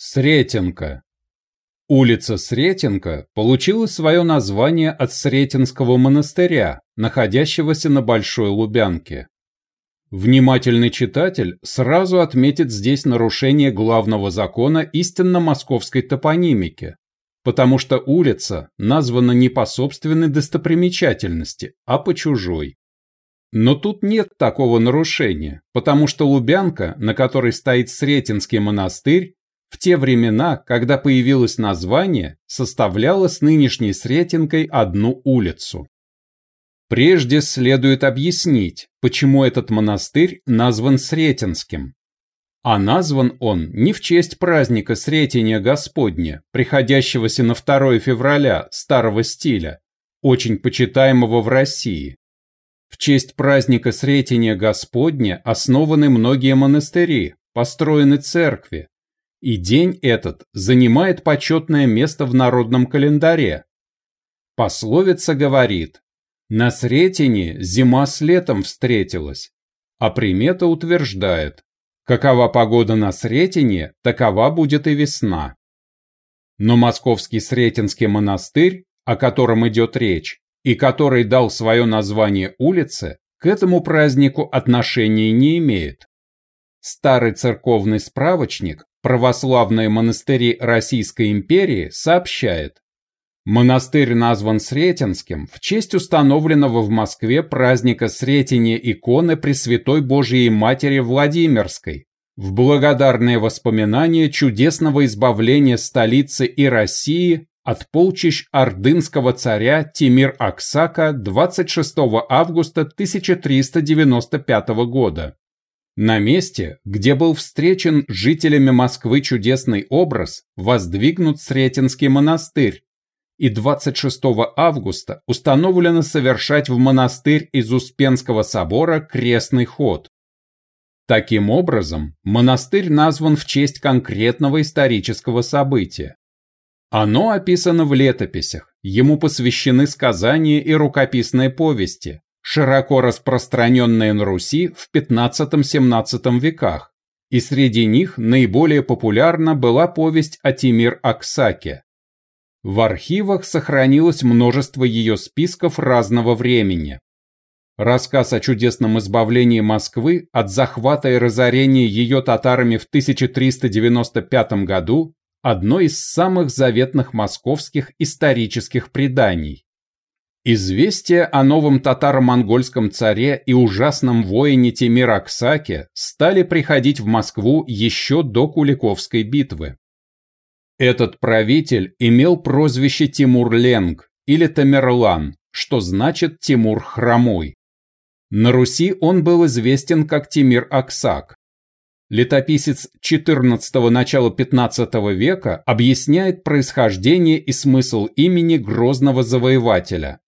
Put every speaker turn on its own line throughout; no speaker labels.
Сретенка. Улица Сретенка получила свое название от Сретенского монастыря, находящегося на Большой Лубянке. Внимательный читатель сразу отметит здесь нарушение главного закона истинно московской топонимики, потому что улица названа не по собственной достопримечательности, а по чужой. Но тут нет такого нарушения, потому что Лубянка, на которой стоит Сретенский монастырь, в те времена, когда появилось название, составляла с нынешней Сретенкой одну улицу. Прежде следует объяснить, почему этот монастырь назван Сретенским. А назван он не в честь праздника Сретения Господня, приходящегося на 2 февраля старого стиля, очень почитаемого в России. В честь праздника Сретения Господня основаны многие монастыри, построены церкви, и день этот занимает почетное место в народном календаре. Пословица говорит «На Сретине зима с летом встретилась», а примета утверждает «Какова погода на Сретине, такова будет и весна». Но московский Сретенский монастырь, о котором идет речь, и который дал свое название улице, к этому празднику отношения не имеет. Старый церковный справочник православные монастыри Российской империи сообщает, монастырь назван Сретенским в честь установленного в Москве праздника Сретения иконы Пресвятой Божией Матери Владимирской, в благодарные воспоминания чудесного избавления столицы и России от полчищ ордынского царя Тимир Аксака 26 августа 1395 года. На месте, где был встречен жителями Москвы чудесный образ, воздвигнут Сретенский монастырь, и 26 августа установлено совершать в монастырь из Успенского собора крестный ход. Таким образом, монастырь назван в честь конкретного исторического события. Оно описано в летописях, ему посвящены сказания и рукописные повести, широко распространенные на Руси в XV-XVII веках, и среди них наиболее популярна была повесть о Тимир Аксаке. В архивах сохранилось множество ее списков разного времени. Рассказ о чудесном избавлении Москвы от захвата и разорения ее татарами в 1395 году – одно из самых заветных московских исторических преданий. Известия о новом татаро-монгольском царе и ужасном воине Тимир стали приходить в Москву еще до Куликовской битвы. Этот правитель имел прозвище Тимур-Ленг или Тамерлан, что значит Тимур Хромой. На Руси он был известен как Тимир Аксак. Летописец XIV – начала XV века объясняет происхождение и смысл имени грозного завоевателя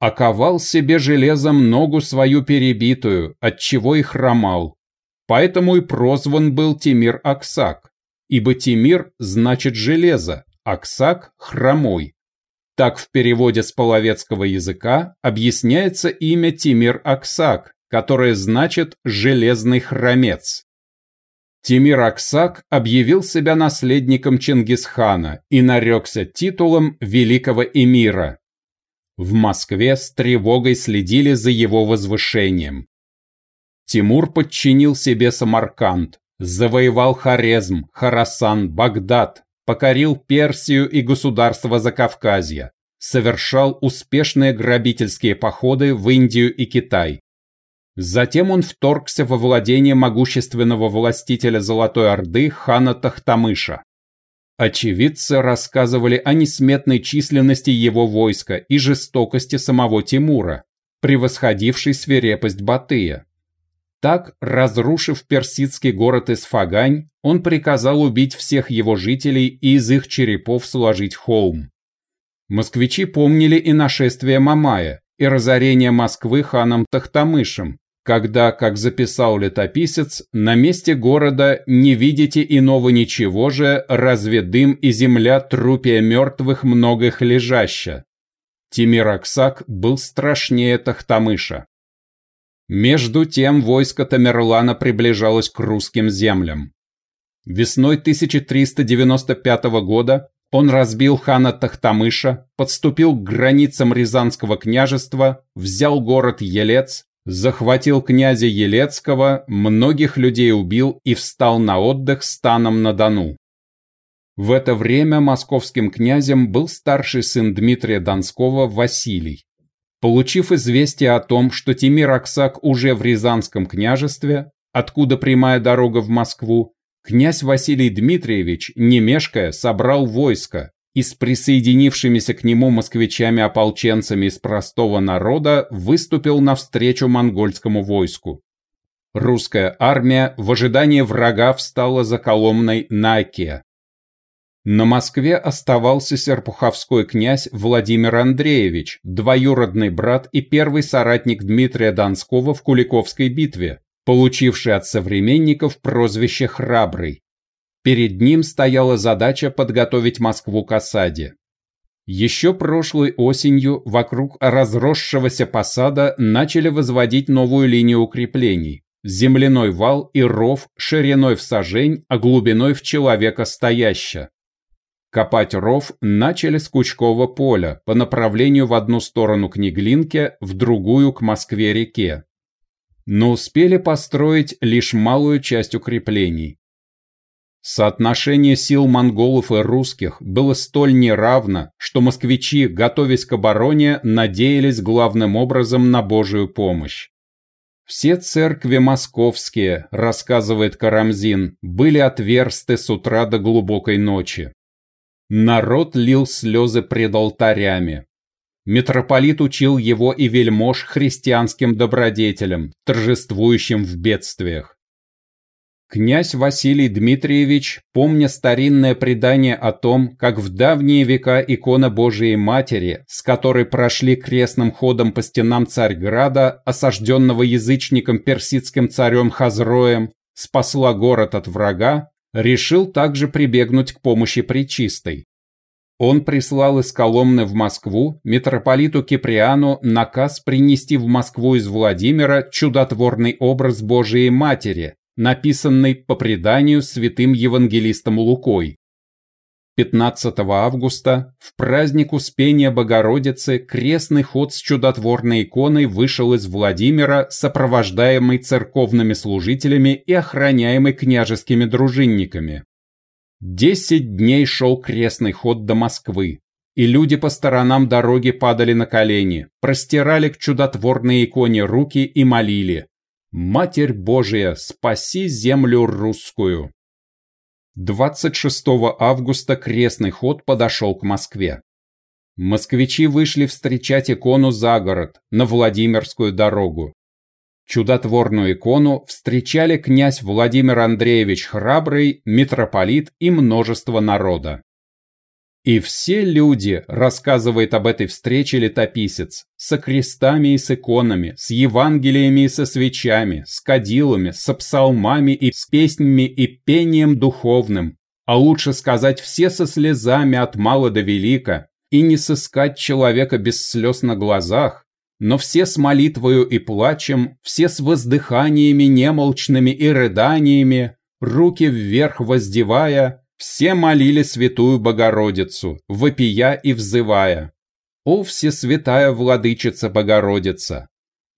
оковал себе железом ногу свою перебитую, отчего и хромал. Поэтому и прозван был Тимир Аксак, ибо Тимир значит железо, Аксак – хромой. Так в переводе с половецкого языка объясняется имя Тимир Аксак, которое значит «железный хромец». Тимир Аксак объявил себя наследником Чингисхана и нарекся титулом великого эмира, в Москве с тревогой следили за его возвышением. Тимур подчинил себе Самарканд, завоевал Хорезм, Харасан, Багдад, покорил Персию и государство Закавказья, совершал успешные грабительские походы в Индию и Китай. Затем он вторгся во владение могущественного властителя Золотой Орды хана Тахтамыша. Очевидцы рассказывали о несметной численности его войска и жестокости самого Тимура, превосходившей свирепость Батыя. Так, разрушив персидский город Исфагань, он приказал убить всех его жителей и из их черепов сложить холм. Москвичи помнили и нашествие Мамая, и разорение Москвы ханом Тахтамышем, когда, как записал летописец, на месте города не видите иного ничего же, разве дым и земля трупия мертвых многих лежаща. Тимираксак был страшнее Тахтамыша. Между тем войско Тамерлана приближалось к русским землям. Весной 1395 года он разбил хана Тахтамыша, подступил к границам Рязанского княжества, взял город Елец, захватил князя Елецкого, многих людей убил и встал на отдых станом на Дону. В это время московским князем был старший сын Дмитрия Донского Василий. Получив известие о том, что Тимир Аксак уже в Рязанском княжестве, откуда прямая дорога в Москву, князь Василий Дмитриевич, не мешкая, собрал войско и с присоединившимися к нему москвичами-ополченцами из простого народа выступил навстречу монгольскому войску. Русская армия в ожидании врага встала за Коломной на Оке. На Москве оставался серпуховской князь Владимир Андреевич, двоюродный брат и первый соратник Дмитрия Донского в Куликовской битве, получивший от современников прозвище «Храбрый». Перед ним стояла задача подготовить Москву к осаде. Еще прошлой осенью вокруг разросшегося посада начали возводить новую линию укреплений. Земляной вал и ров шириной в сажень, а глубиной в человека стояща. Копать ров начали с Кучкового поля по направлению в одну сторону к Неглинке, в другую к Москве-реке. Но успели построить лишь малую часть укреплений. Соотношение сил монголов и русских было столь неравно, что москвичи, готовясь к обороне, надеялись главным образом на Божию помощь. Все церкви московские, рассказывает Карамзин, были отверсты с утра до глубокой ночи. Народ лил слезы пред алтарями. Митрополит учил его и вельмож христианским добродетелям, торжествующим в бедствиях. Князь Василий Дмитриевич, помня старинное предание о том, как в давние века икона Божией Матери, с которой прошли крестным ходом по стенам Царьграда, осажденного язычником персидским царем Хазроем, спасла город от врага, решил также прибегнуть к помощи Пречистой. Он прислал из Коломны в Москву митрополиту Киприану наказ принести в Москву из Владимира чудотворный образ Божией Матери, написанный по преданию святым евангелистом Лукой. 15 августа, в праздник Успения Богородицы, крестный ход с чудотворной иконой вышел из Владимира, сопровождаемый церковными служителями и охраняемый княжескими дружинниками. Десять дней шел крестный ход до Москвы, и люди по сторонам дороги падали на колени, простирали к чудотворной иконе руки и молили «Матерь Божия, спаси землю русскую!» 26 августа крестный ход подошел к Москве. Москвичи вышли встречать икону за город, на Владимирскую дорогу. Чудотворную икону встречали князь Владимир Андреевич Храбрый, митрополит и множество народа. И все люди, рассказывает об этой встрече летописец, со крестами и с иконами, с Евангелиями и со свечами, с кадилами, со псалмами и с песнями и пением духовным, а лучше сказать все со слезами от мала до велика, и не сыскать человека без слез на глазах, но все с молитвою и плачем, все с воздыханиями немолчными и рыданиями, руки вверх воздевая, все молили святую Богородицу, вопия и взывая. «О, всесвятая владычица Богородица!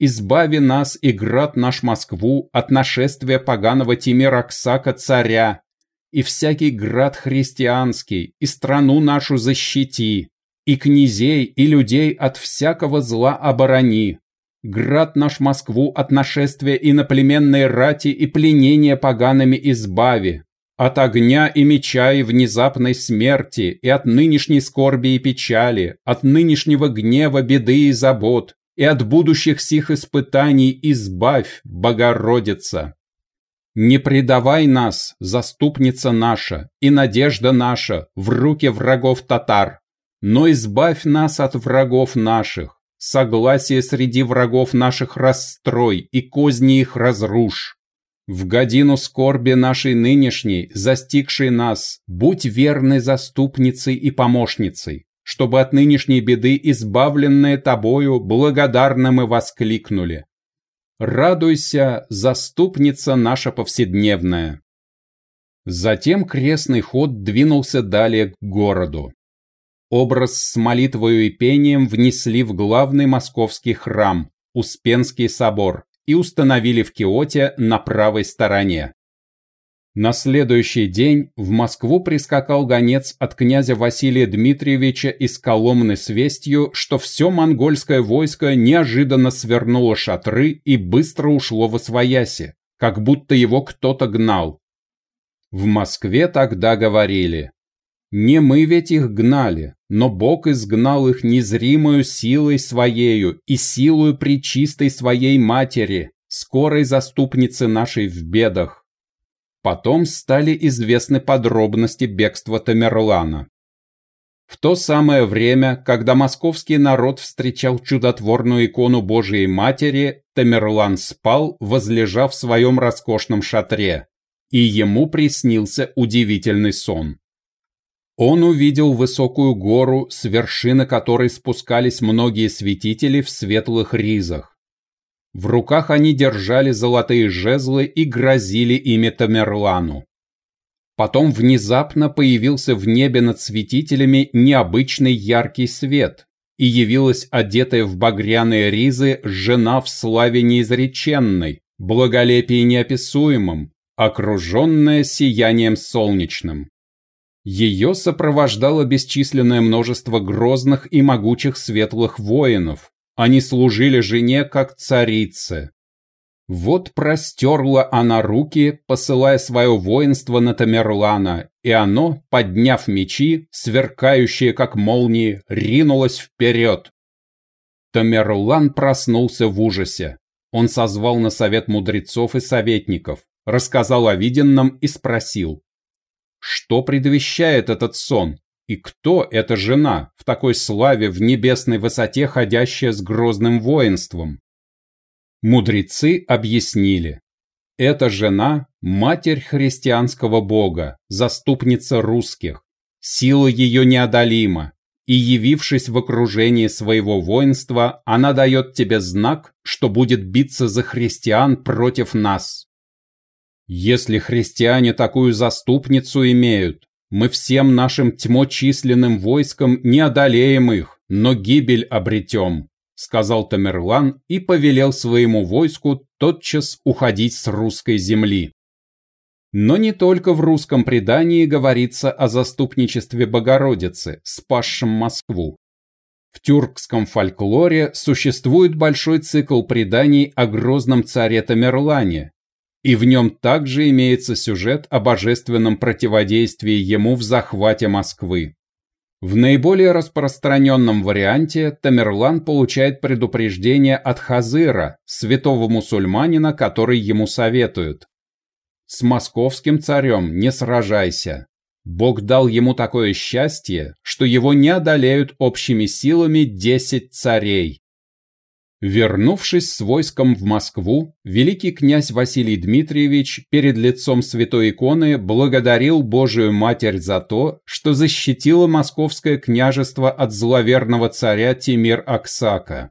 Избави нас и град наш Москву от нашествия поганого Тимираксака царя, и всякий град христианский, и страну нашу защити, и князей, и людей от всякого зла оборони. Град наш Москву от нашествия иноплеменной рати и пленения погаными избави, от огня и меча и внезапной смерти, и от нынешней скорби и печали, от нынешнего гнева, беды и забот, и от будущих сих испытаний избавь, Богородица. Не предавай нас, заступница наша, и надежда наша, в руки врагов татар, но избавь нас от врагов наших, согласие среди врагов наших расстрой и козни их разрушь. В годину скорби нашей нынешней, застигшей нас, будь верной заступницей и помощницей, чтобы от нынешней беды, избавленные тобою, благодарно мы воскликнули. Радуйся, заступница наша повседневная. Затем крестный ход двинулся далее к городу. Образ с молитвою и пением внесли в главный московский храм, Успенский собор, и установили в Киоте на правой стороне. На следующий день в Москву прискакал гонец от князя Василия Дмитриевича из Коломны с вестью, что все монгольское войско неожиданно свернуло шатры и быстро ушло во свояси, как будто его кто-то гнал. В Москве тогда говорили, «Не мы ведь их гнали, но Бог изгнал их незримою силой Своею и силою причистой Своей Матери, скорой заступницы нашей в бедах. Потом стали известны подробности бегства Тамерлана. В то самое время, когда московский народ встречал чудотворную икону Божией Матери, Тамерлан спал, возлежав в своем роскошном шатре, и ему приснился удивительный сон. Он увидел высокую гору, с вершины которой спускались многие святители в светлых ризах. В руках они держали золотые жезлы и грозили ими Тамерлану. Потом внезапно появился в небе над святителями необычный яркий свет, и явилась одетая в багряные ризы жена в славе неизреченной, благолепии неописуемом, окруженная сиянием солнечным. Ее сопровождало бесчисленное множество грозных и могучих светлых воинов, они служили жене как царице. Вот простерла она руки, посылая свое воинство на Тамерлана, и оно, подняв мечи, сверкающие как молнии, ринулось вперед. Тамерлан проснулся в ужасе. Он созвал на совет мудрецов и советников, рассказал о виденном и спросил, что предвещает этот сон? И кто эта жена, в такой славе в небесной высоте ходящая с грозным воинством? Мудрецы объяснили. Эта жена – матерь христианского бога, заступница русских. Сила ее неодолима, и явившись в окружении своего воинства, она дает тебе знак, что будет биться за христиан против нас. Если христиане такую заступницу имеют, мы всем нашим тьмочисленным войском не одолеем их, но гибель обретем», — сказал Тамерлан и повелел своему войску тотчас уходить с русской земли. Но не только в русском предании говорится о заступничестве Богородицы, спасшем Москву. В тюркском фольклоре существует большой цикл преданий о грозном царе Тамерлане, и в нем также имеется сюжет о божественном противодействии ему в захвате Москвы. В наиболее распространенном варианте Тамерлан получает предупреждение от Хазыра, святого мусульманина, который ему советует. «С московским царем не сражайся. Бог дал ему такое счастье, что его не одолеют общими силами десять царей. Вернувшись с войском в Москву, великий князь Василий Дмитриевич перед лицом святой иконы благодарил Божию Матерь за то, что защитила московское княжество от зловерного царя Тимир Аксака.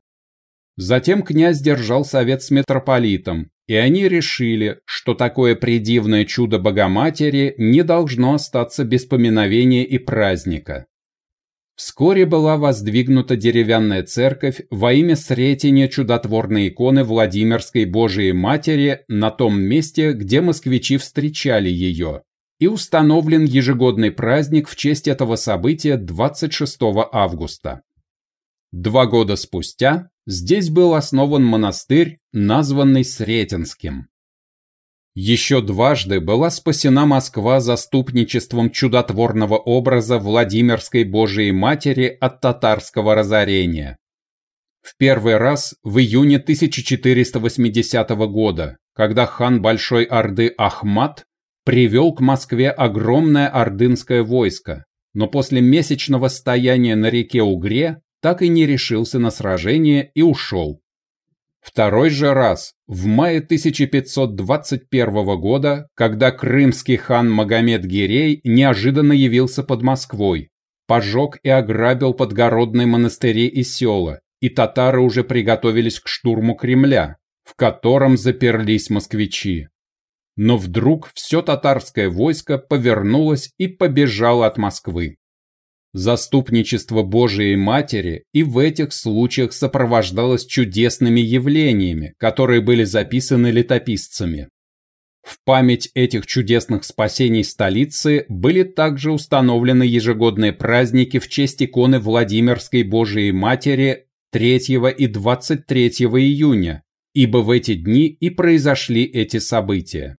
Затем князь держал совет с митрополитом, и они решили, что такое предивное чудо Богоматери не должно остаться без поминовения и праздника. Вскоре была воздвигнута деревянная церковь во имя Сретения чудотворной иконы Владимирской Божией Матери на том месте, где москвичи встречали ее, и установлен ежегодный праздник в честь этого события 26 августа. Два года спустя здесь был основан монастырь, названный Сретенским. Еще дважды была спасена Москва заступничеством чудотворного образа Владимирской Божией Матери от татарского разорения. В первый раз в июне 1480 года, когда хан Большой Орды Ахмат привел к Москве огромное ордынское войско, но после месячного стояния на реке Угре так и не решился на сражение и ушел. Второй же раз, в мае 1521 года, когда крымский хан Магомед Гирей неожиданно явился под Москвой, пожег и ограбил подгородные монастыри и села, и татары уже приготовились к штурму Кремля, в котором заперлись москвичи. Но вдруг все татарское войско повернулось и побежало от Москвы. Заступничество Божией Матери и в этих случаях сопровождалось чудесными явлениями, которые были записаны летописцами. В память этих чудесных спасений столицы были также установлены ежегодные праздники в честь иконы Владимирской Божией Матери 3 и 23 июня, ибо в эти дни и произошли эти события.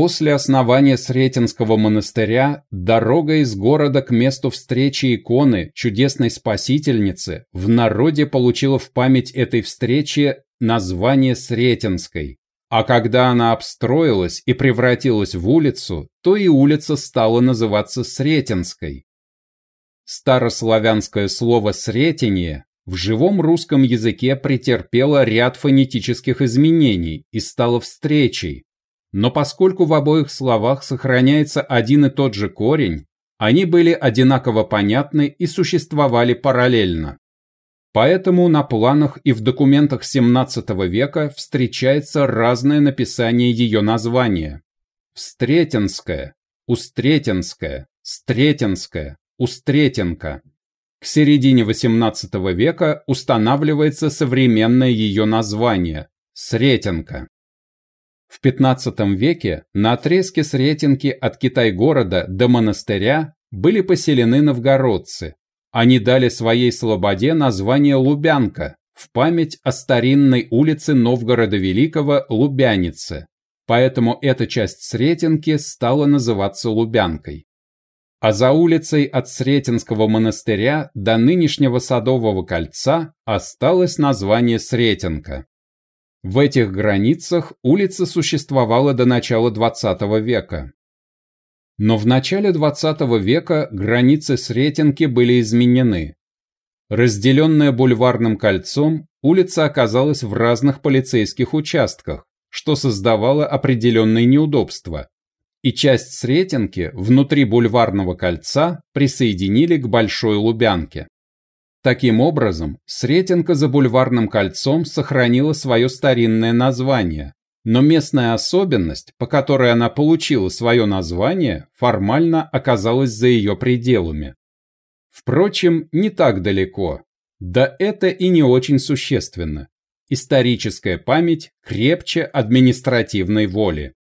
После основания Сретенского монастыря дорога из города к месту встречи иконы чудесной спасительницы в народе получила в память этой встречи название Сретенской, а когда она обстроилась и превратилась в улицу, то и улица стала называться Сретенской. Старославянское слово «сретение» в живом русском языке претерпело ряд фонетических изменений и стало встречей, но поскольку в обоих словах сохраняется один и тот же корень, они были одинаково понятны и существовали параллельно. Поэтому на планах и в документах XVII века встречается разное написание ее названия. Встретенская, Устретенская, Стретенская, Устретенка. К середине XVIII века устанавливается современное ее название – Сретенка. В XV веке на отрезке Сретенки от Китай-города до монастыря были поселены новгородцы, они дали своей слободе название Лубянка в память о старинной улице Новгорода Великого Лубянице, поэтому эта часть Сретенки стала называться Лубянкой. А за улицей от Сретенского монастыря до нынешнего Садового кольца осталось название Сретенка. В этих границах улица существовала до начала XX века. Но в начале 20 века границы Сретенки были изменены. Разделенная бульварным кольцом, улица оказалась в разных полицейских участках, что создавало определенные неудобства. И часть Сретенки внутри бульварного кольца присоединили к Большой Лубянке. Таким образом, Сретенка за бульварным кольцом сохранила свое старинное название, но местная особенность, по которой она получила свое название, формально оказалась за ее пределами. Впрочем, не так далеко. Да это и не очень существенно. Историческая память крепче административной воли.